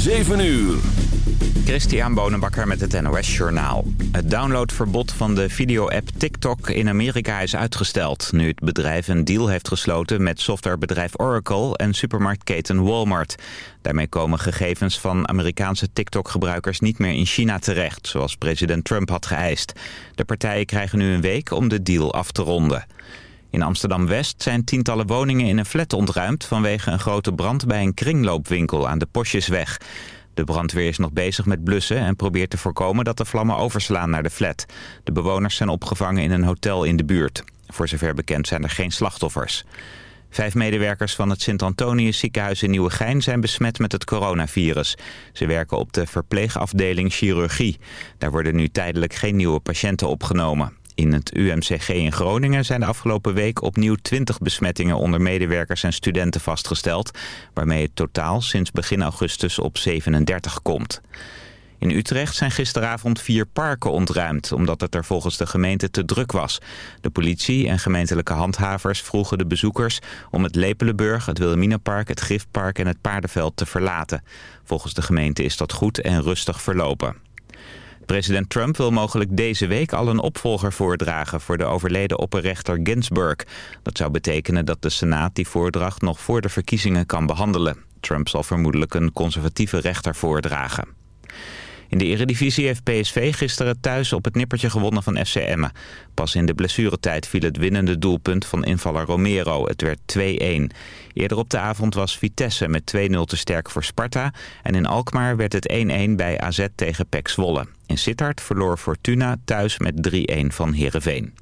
7 uur. Christian Bonenbakker met het NOS Journaal. Het downloadverbod van de video-app TikTok in Amerika is uitgesteld... nu het bedrijf een deal heeft gesloten met softwarebedrijf Oracle... en supermarktketen Walmart. Daarmee komen gegevens van Amerikaanse TikTok-gebruikers niet meer in China terecht... zoals president Trump had geëist. De partijen krijgen nu een week om de deal af te ronden. In Amsterdam-West zijn tientallen woningen in een flat ontruimd... vanwege een grote brand bij een kringloopwinkel aan de Posjesweg. De brandweer is nog bezig met blussen en probeert te voorkomen dat de vlammen overslaan naar de flat. De bewoners zijn opgevangen in een hotel in de buurt. Voor zover bekend zijn er geen slachtoffers. Vijf medewerkers van het Sint-Antonius ziekenhuis in Nieuwegein zijn besmet met het coronavirus. Ze werken op de verpleegafdeling chirurgie. Daar worden nu tijdelijk geen nieuwe patiënten opgenomen. In het UMCG in Groningen zijn de afgelopen week opnieuw 20 besmettingen onder medewerkers en studenten vastgesteld, waarmee het totaal sinds begin augustus op 37 komt. In Utrecht zijn gisteravond vier parken ontruimd, omdat het er volgens de gemeente te druk was. De politie en gemeentelijke handhavers vroegen de bezoekers om het Lepelenburg, het Wilhelminapark, het Giftpark en het Paardenveld te verlaten. Volgens de gemeente is dat goed en rustig verlopen. President Trump wil mogelijk deze week al een opvolger voordragen voor de overleden opperrechter Ginsburg. Dat zou betekenen dat de Senaat die voordracht nog voor de verkiezingen kan behandelen. Trump zal vermoedelijk een conservatieve rechter voordragen. In de Eredivisie heeft PSV gisteren thuis op het nippertje gewonnen van FC Emmen. Pas in de blessuretijd viel het winnende doelpunt van invaller Romero. Het werd 2-1. Eerder op de avond was Vitesse met 2-0 te sterk voor Sparta. En in Alkmaar werd het 1-1 bij AZ tegen PEC Zwolle. In Sittard verloor Fortuna thuis met 3-1 van Heerenveen.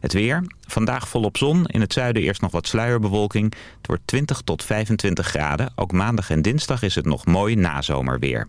Het weer. Vandaag volop zon. In het zuiden eerst nog wat sluierbewolking. Het wordt 20 tot 25 graden. Ook maandag en dinsdag is het nog mooi nazomerweer.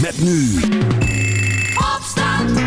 Met nu. Opstand.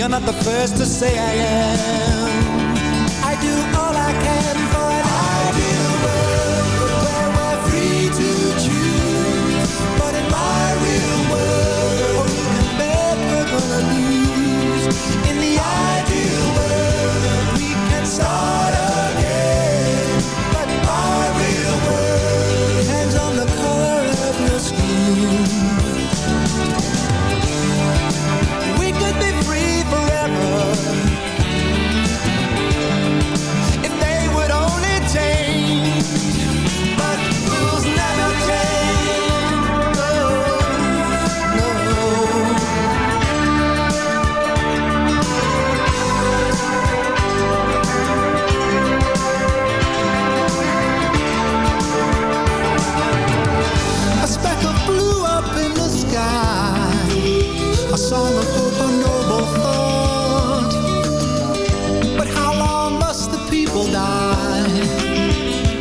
You're not the first to say I am. I do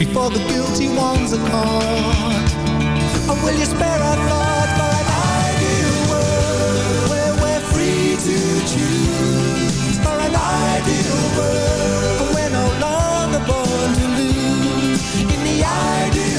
before the guilty ones are caught? And will you spare our thought for an ideal world where we're free to choose? For an ideal world where we're no longer born to lose. In the ideal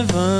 heaven.